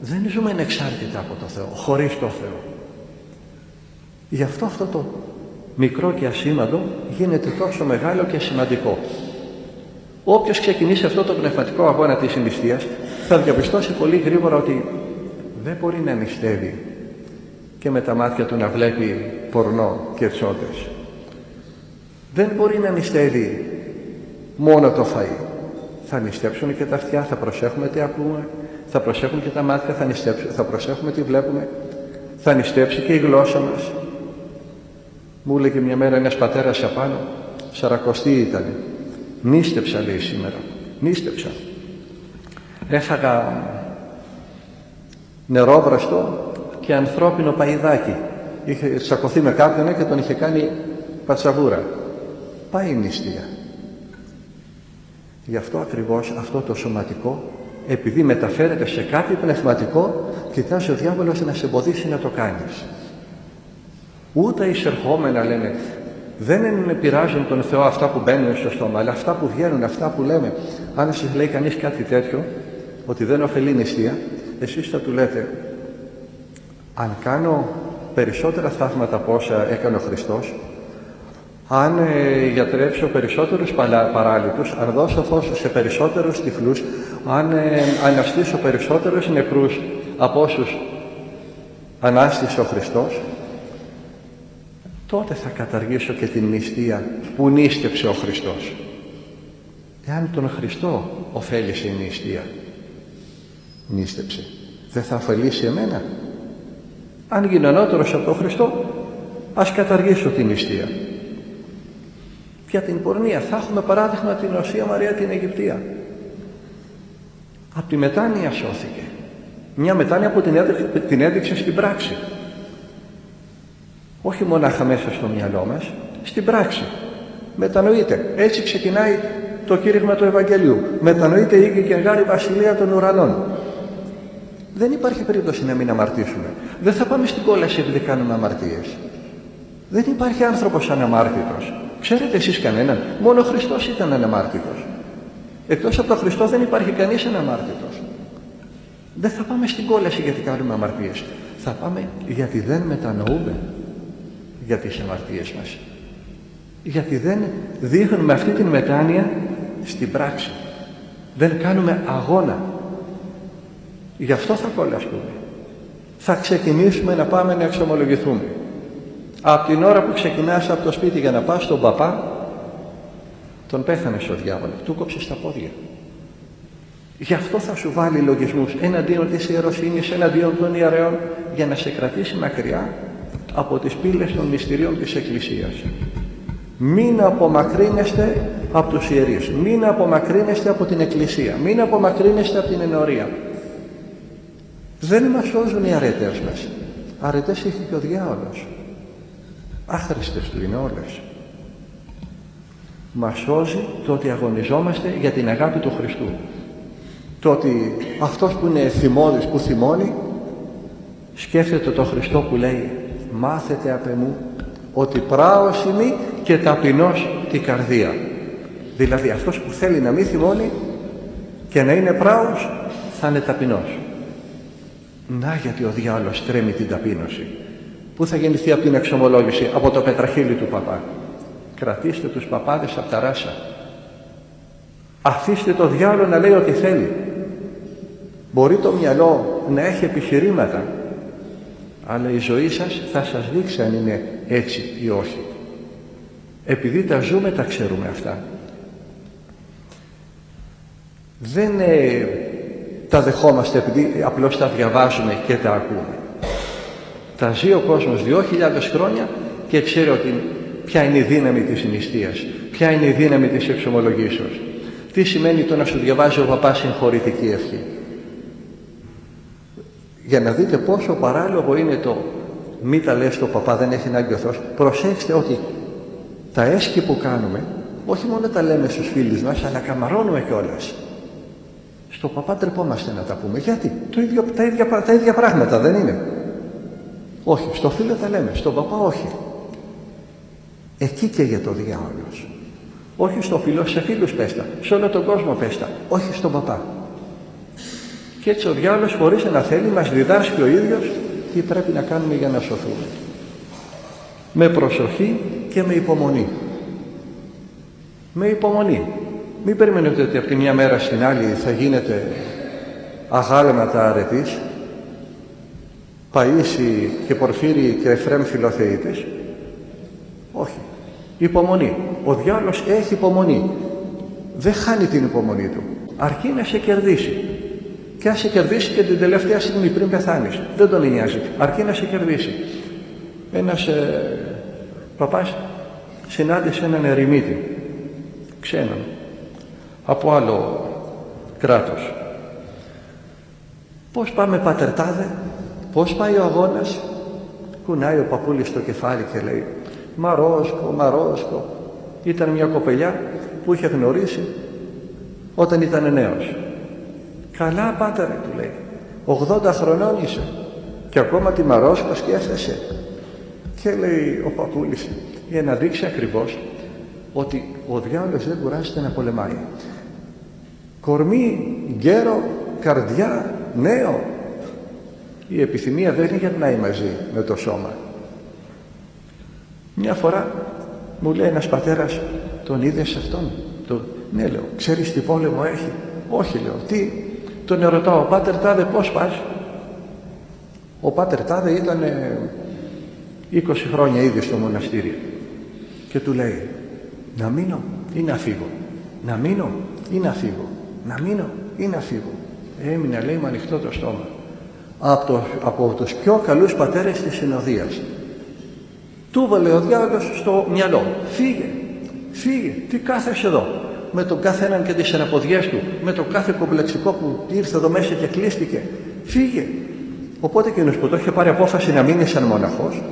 Δεν ζούμε ανεξάρτητα από το Θεό, χωρίς το Θεό. Γι' αυτό αυτό το μικρό και ασήμαντο γίνεται τόσο μεγάλο και σημαντικό. Όποιος ξεκινήσει αυτό το πνευματικό αγώνα της νηστείας θα διαπιστώσει πολύ γρήγορα ότι δεν μπορεί να νηστεύει και με τα μάτια του να βλέπει πορνό και τσότες. Δεν μπορεί να νηστεύει μόνο το φαΐ. Θα νηστέψουν και τα αυτιά, θα προσέχουμε τι ακούμε, θα προσέχουν και τα μάτια, θα, θα προσέχουμε τι βλέπουμε, θα νηστέψει και η γλώσσα μας. Μου έλεγε μια μέρα ένας πατέρας απάνω, σαρακοστή ήταν. Νίστεψα λέει σήμερα, νίστεψα. Έφαγα νερόβραστο και ανθρώπινο παϊδάκι. Είχε τσακωθεί με κάποιον και τον είχε κάνει πατσαβούρα. Πάει η νηστεία. Γι' αυτό ακριβώς αυτό το σωματικό, επειδή μεταφέρεται σε κάτι πνευματικό, κοιτάζει ο διάβολος να σε εμποδίσει να το κάνεις. Ούτε εισερχόμενα λένε, δεν πειράζουν τον Θεό αυτά που μπαίνουν στο στόμα, αλλά αυτά που βγαίνουν, αυτά που λέμε. Αν σας λέει κανείς κάτι τέτοιο, ότι δεν ωφελεί νηστεία, εσείς θα του λέτε, αν κάνω περισσότερα θαύματα από όσα έκανε ο Χριστός, αν ε, γιατρέψω περισσότερους παράλυτους, αν δώσω φως σε περισσότερους τυφλούς, αν ε, αναστήσω περισσότερους νεκρούς από όσους ανάστησε ο Χριστός, τότε θα καταργήσω και την νηστεία που νίστεψε ο Χριστός. Εάν τον Χριστό ωφέλησε η νηστεία, νίστεψε, δεν θα ωφελήσει εμένα. Αν γίνω ανώτερος από τον Χριστό, ας καταργήσω την νηστεία. Για την πορνεία θα έχουμε παράδειγμα την Οσία Μαρία την Αιγυπτία. Από τη μετάνοια σώθηκε. Μια μετάνοια που την έδειξε στην πράξη. Όχι μονάχα μέσα στο μυαλό μας, στην πράξη. Μετανοείται. Έτσι ξεκινάει το κήρυγμα του Ευαγγελίου. Μετανοείται η και γάρη βασιλεία των ουρανών. Δεν υπάρχει περίπτωση να μην αμαρτήσουμε. Δεν θα πάμε στην κόλαση επειδή κάνουμε αμαρτίες. Δεν υπάρχει άνθρωπος αναμάρτητος. Ξέρετε εσείς κανέναν; Μόνο ο Χριστός ήταν αναμάρτητος. Εκτός από τον Χριστό δεν υπάρχει κανείς αναμάρτητος. Δεν θα πάμε στην κόλαση γιατί κάνουμε αμαρτίες. Θα πάμε γιατί δεν μετανοούμε για τις αμαρτίες μας. Γιατί δεν δείχνουμε αυτή την μετάνοια στην πράξη. Δεν κάνουμε αγώνα. Γι' αυτό θα κολλαστούμε. Θα ξεκινήσουμε να πάμε να εξομολογηθούμε. Από την ώρα που ξεκινάς από το σπίτι για να πας στον παπά, τον πέθανε στο διάβολος, του κόψες τα πόδια. Γι' αυτό θα σου βάλει λογισμούς εναντίον της ιεροσύνης, εναντίον των ιερέων, για να σε κρατήσει μακριά από τις πύλες των μυστηρίων της Εκκλησίας. Μην απομακρύνεστε από τους ιερείς, μην απομακρύνεστε από την Εκκλησία, μην απομακρύνεστε από την ενορία. Δεν μας σώζουν οι αρετές μας. Αρετές έχει και ο διάολος. Άχρηστες του είναι όλες. Μας σώζει το ότι αγωνιζόμαστε για την αγάπη του Χριστού. Το ότι αυτός που είναι θυμώδης, που θυμώνει, σκέφτεται το Χριστό που λέει «Μάθετε απ' εμού ότι πράος είμαι και ταπεινός την καρδία». Δηλαδή αυτός που θέλει να μην θυμώνει και να είναι πράος θα είναι ταπεινός. Να γιατί ο διάολος τρέμει την ταπείνωση. Πού θα γεννηθεί από την εξομολόγηση, από το πετραχύλι του παπά. Κρατήστε τους παπάδες από τα ράσα. Αφήστε το διάλογο να λέει ό,τι θέλει. Μπορεί το μυαλό να έχει επιχειρήματα, αλλά η ζωή σας θα σας δείξει αν είναι έτσι ή όχι. Επειδή τα ζούμε, τα ξέρουμε αυτά. Δεν ε, τα δεχόμαστε επειδή απλώς τα διαβάζουμε και τα ακούμε. Τα ζει ο κόσμος 2.000 χρόνια και ξέρει ότι ποια είναι η δύναμη της νηστείας, ποια είναι η δύναμη της εξομολογήσεως. Τι σημαίνει το να σου διαβάζει ο παπάς συγχωρητική ευχή; Για να δείτε πόσο παράλογο είναι το μη τα λες το παπά δεν έχει να Θεός. Προσέξτε ότι τα έσχη που κάνουμε όχι μόνο τα λέμε στους φίλους μας, αλλά καμαρώνουμε κιόλας. Στο παπά τρεπόμαστε να τα πούμε. Γιατί; Το ίδιο, τα, ίδια, τα ίδια πράγματα δεν είναι; Όχι, στο φίλο τα λέμε, στον παπά όχι. Εκεί και για το διάολος. Όχι στο φίλο, σε φίλους πέστα. Σε όλο τον κόσμο πέστα. Όχι στον παπά. Και έτσι ο διάολος χωρίς να θέλει μας διδάσκει ο ίδιος τι πρέπει να κάνουμε για να σωθούμε. Με προσοχή και με υπομονή. Με υπομονή. Μην περιμένετε ότι από τη μια μέρα στην άλλη θα γίνετε αγάλματα αρετής, Παΐσι και Πορφύρι και Εφρέμ φιλοθεήτες. Όχι. Υπομονή. Ο διάολος έχει υπομονή. Δεν χάνει την υπομονή του. Αρκεί να σε κερδίσει. Και ας σε κερδίσει και την τελευταία στιγμή πριν πεθάνεις. Δεν τον νοιάζει. Αρκεί να σε κερδίσει. Ένας ε, παπάς συνάντησε έναν ερημίτη. Ξένον. Από άλλο κράτος. Πώς πάμε πατερτάδε. Πώς πάει ο αγώνας; Κουνάει ο παππούλης στο κεφάλι και λέει Μαρόσκο, Μαρόσκο. Ήταν μια κοπελιά που είχε γνωρίσει όταν ήταν νέος. Καλά πάτερε του λέει. 80 χρονών είσαι και ακόμα τη Μαρόσκο σκέφτεσαι. Και λέει ο παππούλης για να δείξει ακριβώς ότι ο διάολος δεν κουράζεται να πολεμάει. Κορμί, γέρο, καρδιά, νέο. Η επιθυμία δεν είναι για να είναι μαζί με το σώμα. Μια φορά μου λέει ένας πατέρας, τον είδες αυτόν; Το, ναι λέω, ξέρεις τι πόλεμο έχει; Όχι λέω, τι; Τον ερωτάω, πάτερ τάδε πώς πας; Ο πάτερ τάδε ήταν 20 χρόνια ήδη στο μοναστήρι. Και του λέει, να μείνω ή να φύγω; Να μείνω ή να φύγω; Να μείνω ή να φύγω; Έμεινα λέει με ανοιχτό το στόμα. Από, το, από τους πιο καλούς πατέρες της συνοδείας. Του βάλε ο διάβολος στο μυαλό. Φύγε, φύγε, τι κάθεσαι εδώ; Με τον κάθε έναν και τις αναποδιές του, με το κάθε κομπλεξικό που ήρθε εδώ μέσα και κλείστηκε. Φύγε. Οπότε εκείνος που το είχε πάρει απόφαση να μείνει σαν μοναχός,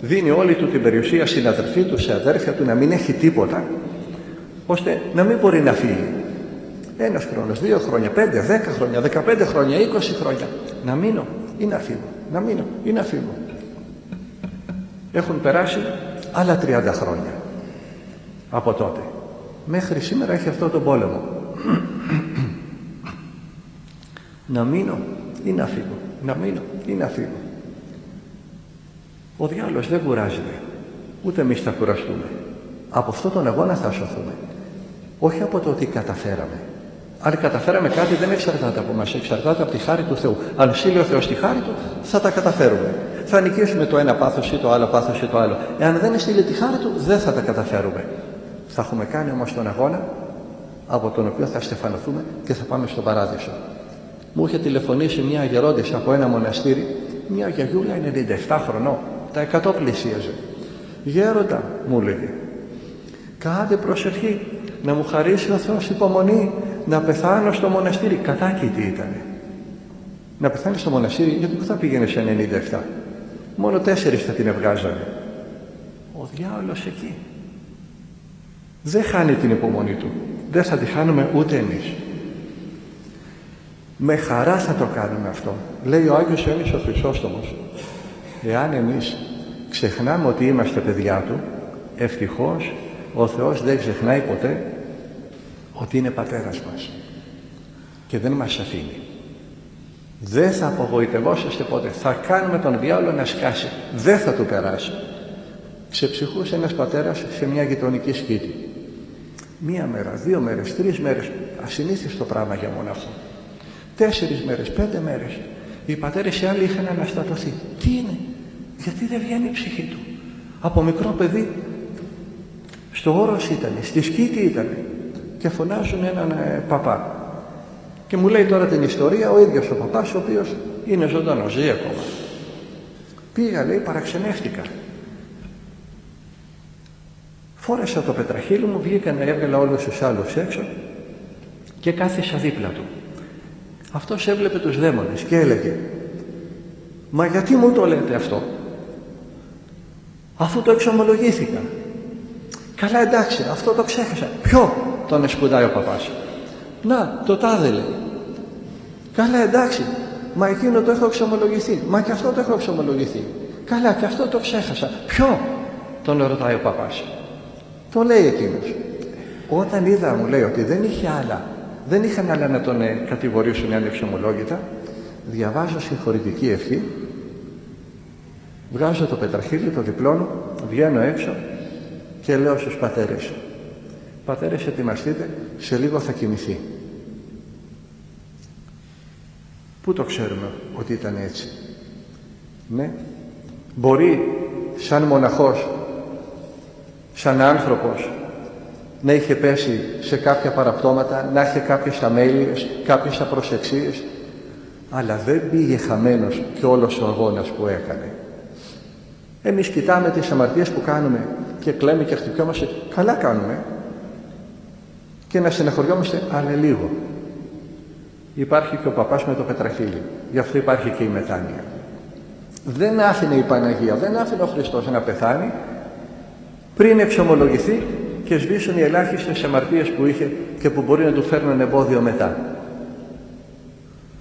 δίνει όλη του την περιουσία στην αδερφή του, σε αδέρφια του, να μην έχει τίποτα, ώστε να μην μπορεί να φύγει. Ένας χρόνος, δύο χρόνια, πέντε, δέκα χρόνια, δεκαπέντε χρόνια, είκοσι χρόνια. Να μείνω ή να φύγω. Να μείνω ή να φύγω. Έχουν περάσει άλλα 30 χρόνια από τότε. Μέχρι σήμερα έχει αυτό το πόλεμο. να μείνω ή να φύγω. Να μείνω ή να φύγω. Ο διάλογος δεν κουράζεται. Ούτε εμείς θα κουραστούμε. Από αυτόν τον αγώνα θα σωθούμε. Όχι από το ότι καταφέραμε. Αν καταφέραμε κάτι δεν εξαρτάται από μας, εξαρτάται από τη χάρη του Θεού. Αν στείλει ο Θεός τη χάρη του, θα τα καταφέρουμε θα νικήσουμε το ένα πάθος ή το άλλο πάθος ή το άλλο. Εάν δεν στείλει τη χάρη του, δεν θα τα καταφέρουμε. Θα έχουμε κάνει όμως τον αγώνα από τον οποίο θα στεφανωθούμε και θα πάμε στον παράδεισο. Μου είχε τηλεφωνήσει μια γερόντισα από ένα μοναστήρι, μια γιαγιούλα 97 χρονών, τα 100 πλησίαζε. Γέροντα, μου λέγε, κάντε προσευχή να μου χαρίσει ο Θεός υπομονή να πεθάνω στο μοναστήρι. Κατάκητη ήτανε. Να πεθάνει στο μοναστήρι, γιατί πού θα πήγαινε σε 97. Μόνο τέσσερις θα την ευγάζανε. Ο διάολος εκεί. Δεν χάνει την υπομονή του. Δεν θα τη χάνουμε ούτε εμείς. Με χαρά θα το κάνουμε αυτό. Λέει ο Άγιος Ιωάννης ο Χρυσόστομος. Εάν εμείς ξεχνάμε ότι είμαστε παιδιά Του, ευτυχώς ο Θεός δεν ξεχνάει ποτέ ότι είναι πατέρας μας και δεν μας αφήνει. Δεν θα απογοητευόσαστε ποτέ. Θα κάνουμε τον διάολο να σκάσει. Δεν θα του περάσει. Ξεψυχούσε ένας πατέρας σε μια γειτονική σκήτη. Μία μέρα, δύο μέρες, τρεις μέρες. Ασυνήθιστο πράγμα για μοναχό. Τέσσερις μέρες, πέντε μέρες. Οι πατέρες οι άλλοι είχαν αναστατωθεί. Τι είναι, γιατί δεν βγαίνει η ψυχή του; Από μικρό παιδί στο όρος ήταν, στη σκήτη ήταν και φωνάζουν έναν ε, παπά. Και μου λέει τώρα την ιστορία ο ίδιος ο παπάς ο οποίος είναι ζωντανός, ζει ακόμα. Πήγα λέει παραξενεύτηκα. Φόρεσα το πετραχύλι μου, βγήκα να έβγαλα όλους τους άλλους έξω και κάθισα δίπλα του. Αυτός έβλεπε τους δαίμονες και έλεγε «Μα γιατί μου το λέτε αυτό, αφού το εξομολογήθηκα». Καλά εντάξει, αυτό το ξέχασα. Ποιο; Τον εσκουντάει ο παπάς. Να, το τάδε λέει. Καλά εντάξει, μα εκείνο το έχω εξομολογηθεί. Μα και αυτό το έχω εξομολογηθεί. Καλά και αυτό το ξέχασα. Ποιο; Τον ρωτάει ο παπάς. Το λέει εκείνος. Όταν είδα μου λέει ότι δεν είχε άλλα, δεν είχαν άλλα να τον ε, κατηγορήσουν αν εξομολόγητα, διαβάζω συγχωρητική ευχή, βγάζω το πετραχύλι, το διπλώνω, βγαίνω έξω και λέω στους πατέρες πατέρες ετοιμαστείτε σε λίγο θα κοιμηθεί πού το ξέρουμε ότι ήταν έτσι; Ναι μπορεί σαν μοναχός σαν άνθρωπος να είχε πέσει σε κάποια παραπτώματα, να είχε κάποιες αμέλειες, κάποιες απροσεξίες, αλλά δεν πήγε χαμένος και όλος ο αγώνας που έκανε. Εμείς κοιτάμε τις αμαρτίες που κάνουμε και κλαίμε και χτυπιόμαστε, καλά κάνουμε. Και να στεναχωριόμαστε, αλλά λίγο. Υπάρχει και ο παπάς με το πετραχύλι. Γι' αυτό υπάρχει και η μετάνοια. Δεν άφηνε η Παναγία, δεν άφηνε ο Χριστός να πεθάνει πριν εξομολογηθεί και σβήσουν οι ελάχιστες αμαρτίες που είχε και που μπορεί να του φέρνουν εμπόδιο μετά.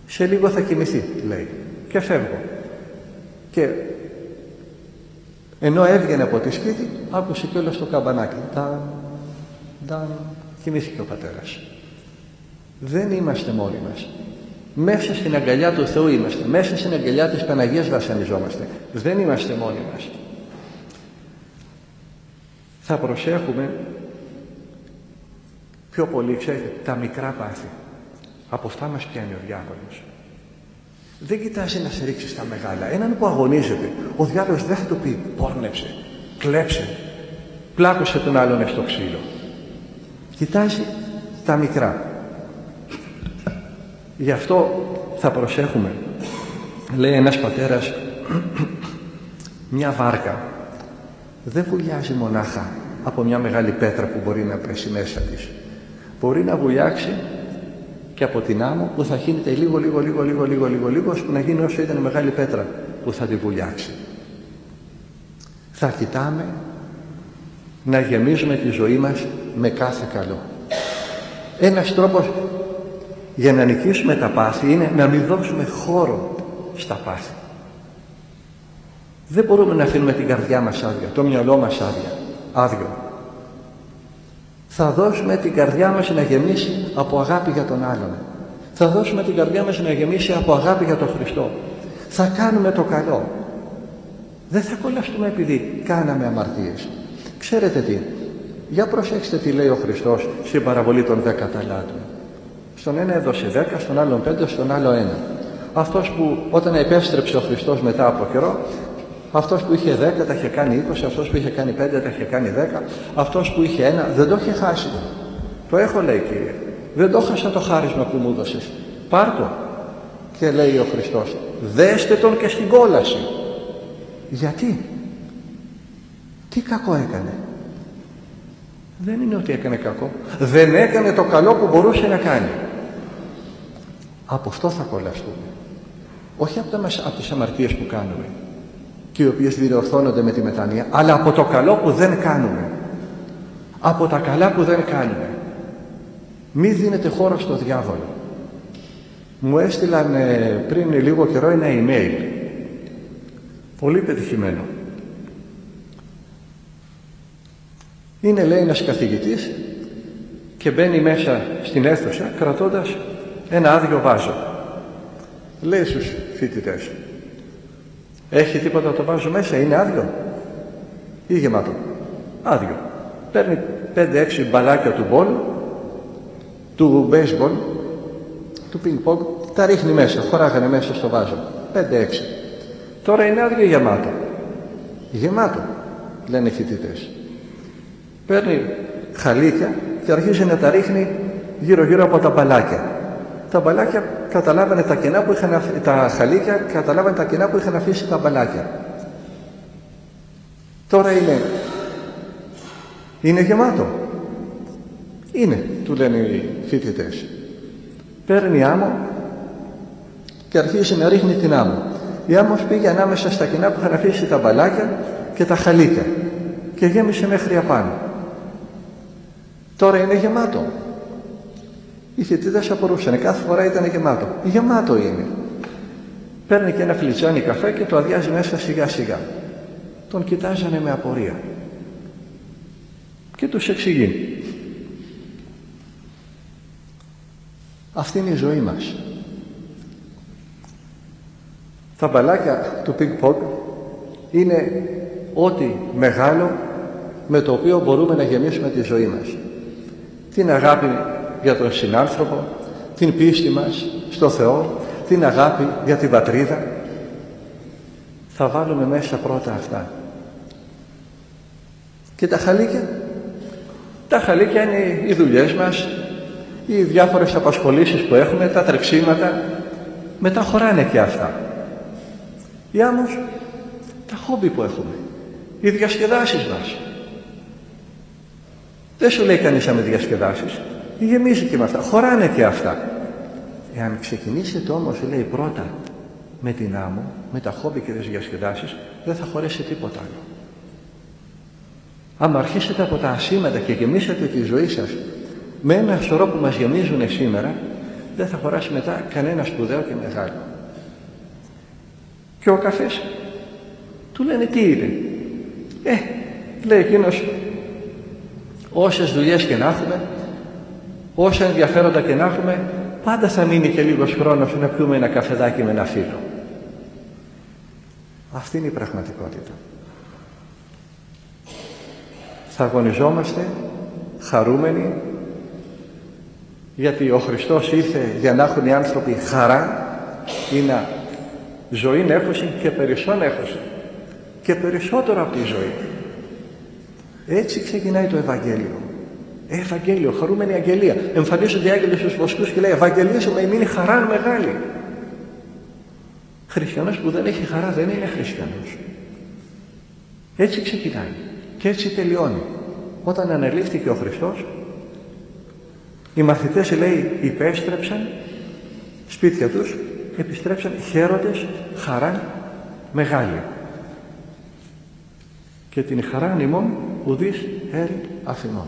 Σε λίγο θα κοιμηθεί, λέει. Και φεύγω. Και ενώ έβγαινε από τη σπίτι, άκουσε κιόλας το καμπανάκι. Ταν, ταν, κοιμήθηκε ο πατέρας. Δεν είμαστε μόνοι μας. Μέσα στην αγκαλιά του Θεού είμαστε. Μέσα στην αγκαλιά της Παναγίας βασανιζόμαστε. Δεν είμαστε μόνοι μας. Θα προσέχουμε πιο πολύ, ξέρετε, τα μικρά πάθη. Από αυτά μας πιάνει ο διάβολος. Δεν κοιτάζει να σε ρίξει στα μεγάλα. Έναν που αγωνίζεται, ο διάβολος δεν θα του πει πόρνεψε, κλέψε, πλάκωσε τον άλλον στο ξύλο. Κοιτάζει τα μικρά. Γι' αυτό θα προσέχουμε. Λέει ένας πατέρας, μια βάρκα δεν βουλιάζει μονάχα από μια μεγάλη πέτρα που μπορεί να πέσει μέσα της. Μπορεί να βουλιάξει και από την άμμο που θα χύνεται λίγο, λίγο, λίγο, λίγο, λίγο, λίγο, λίγο, ώστε να γίνει όσο ήταν μεγάλη πέτρα που θα τη βουλιάξει. Θα κοιτάμε να γεμίζουμε τη ζωή μας με κάθε καλό. Ένας τρόπος για να νικήσουμε τα πάθη είναι να μην δώσουμε χώρο στα πάθη. Δεν μπορούμε να αφήνουμε την καρδιά μας άδεια, το μυαλό μας άδεια, άδειο. Θα δώσουμε την καρδιά μας να γεμίσει από αγάπη για τον άλλον. Θα δώσουμε την καρδιά μας να γεμίσει από αγάπη για τον Χριστό. Θα κάνουμε το καλό. Δεν θα κολλαστούμε επειδή κάναμε αμαρτίες. Ξέρετε τι, για προσέξτε τι λέει ο Χριστός στην παραβολή των δέκα ταλάτων. Στον ένα έδωσε δέκα, στον άλλον πέντε, στον άλλο ένα. Αυτός που όταν επέστρεψε ο Χριστός μετά από καιρό αυτός που είχε 10 τα είχε κάνει 20, αυτός που είχε κάνει 5 τα είχε κάνει 10, αυτός που είχε ένα δεν το είχε χάσει. Το έχω λέει κύριε. Δεν το χάσα το χάρισμα που μου έδωσες. Πάρ το. Και λέει ο Χριστός, δέστε τον και στην κόλαση. Γιατί; Τι κακό έκανε; Δεν είναι ότι έκανε κακό. Δεν έκανε το καλό που μπορούσε να κάνει. Από αυτό θα κολλαστούμε. Όχι από, τα, από τις αμαρτίες που κάνουμε και οι οποίες διορθώνονται με τη μετάνοια, αλλά από το καλό που δεν κάνουμε. Από τα καλά που δεν κάνουμε. Μη δίνετε χώρο στο διάβολο. Μου έστειλαν ε, πριν λίγο καιρό ένα email. Πολύ πετυχημένο. Είναι λέει ένας καθηγητής και μπαίνει μέσα στην αίθουσα κρατώντας ένα άδειο βάζο. Λέει στους φοιτητές έχει τίποτα το βάζω μέσα, είναι άδειο; Ή γεμάτο; Άδειο. Παίρνει 5-6 μπαλάκια του μπολ, του baseball, του ping pong, τα ρίχνει μέσα, χωράγανε μέσα στο βάζο. 5-6. Τώρα είναι άδειο ή γεμάτο; Γεμάτο, λένε οι φοιτητές. Παίρνει χαλίκια και αρχίζει να τα ρίχνει γύρω-γύρω από τα μπαλάκια τα μπαλάκια καταλάβανε τα κενά που είχαν τα χαλίκια καταλάβανε τα κενά που είχαν αφήσει τα μπαλάκια. Τώρα είναι, είναι γεμάτο. Είναι, του λένε οι φοιτητές. Παίρνει άμμο και αρχίζει να ρίχνει την άμμο. Η άμμος πήγε ανάμεσα στα κενά που είχαν αφήσει τα μπαλάκια και τα χαλίκια και γέμισε μέχρι απάνω. Τώρα είναι γεμάτο. Οι θητίδες απορούσαν. Κάθε φορά ήταν γεμάτο. Γεμάτο είναι. Παίρνει και ένα φλιτζάνι καφέ και το αδειάζει μέσα σιγά σιγά. Τον κοιτάζανε με απορία. Και τους εξηγεί. Αυτή είναι η ζωή μας. Τα μπαλάκια του Pig Pog είναι ό,τι μεγάλο με το οποίο μπορούμε να γεμίσουμε τη ζωή μας. Την αγάπη για τον συνάνθρωπο, την πίστη μας στο Θεό, την αγάπη για την πατρίδα. Θα βάλουμε μέσα πρώτα αυτά. Και τα χαλίκια. Τα χαλίκια είναι οι δουλειές μας, οι διάφορες απασχολήσεις που έχουμε, τα τρεξίματα. Μετά χωράνε και αυτά. Ή όμως τα χόμπι που έχουμε, οι διασκεδάσεις μας. Δεν σου λέει κανείς να με διασκεδάσεις, γεμίζει και με αυτά, χωράνε και αυτά. Εάν ξεκινήσετε όμως, λέει πρώτα, με την άμμο, με τα χόμπι και τις διασκεδάσεις, δεν θα χωρέσει τίποτα άλλο. Άμα αρχίσετε από τα ασήματα και γεμίσετε τη ζωή σας με ένα σωρό που μας γεμίζουν σήμερα, δεν θα χωράσει μετά κανένα σπουδαίο και μεγάλο. Και ο καφές του λένε τι είναι. Ε, λέει εκείνος, όσες δουλειές και να έχουμε, όσα ενδιαφέροντα και να έχουμε, πάντα θα μείνει και λίγος χρόνος να πιούμε ένα καφεδάκι με ένα φίλο. Αυτή είναι η πραγματικότητα. Θα αγωνιζόμαστε χαρούμενοι γιατί ο Χριστός ήρθε για να έχουν οι άνθρωποι χαρά ή να ζωή έχωση και περισσότερο έχωση και περισσότερο από τη ζωή. Έτσι ξεκινάει το Ευαγγέλιο. Ευαγγέλιο, χαρούμενη αγγελία. Εμφανίζονται οι άγγελοι στους βοσκούς και λέει Ευαγγελίωσε με είναι χαρά μεγάλη. Χριστιανός που δεν έχει χαρά δεν είναι χριστιανός. Έτσι ξεκινάει και έτσι τελειώνει. Όταν ανελήφθηκε ο Χριστός οι μαθητές λέει υπέστρεψαν σπίτια τους επιστρέψαν χαίροντες χαρά μεγάλη και την χαρά νημών ουδείς έρη αφημών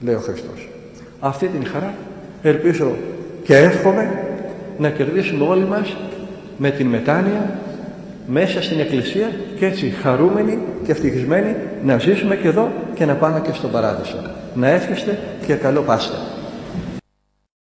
λέει ο Χριστός αυτή την χαρά ελπίζω και εύχομαι να κερδίσουμε όλοι μας με την μετάνοια μέσα στην Εκκλησία και έτσι χαρούμενοι και ευτυχισμένοι να ζήσουμε και εδώ και να πάμε και στον Παράδεισο. Να εύχεστε και καλό Πάσχα.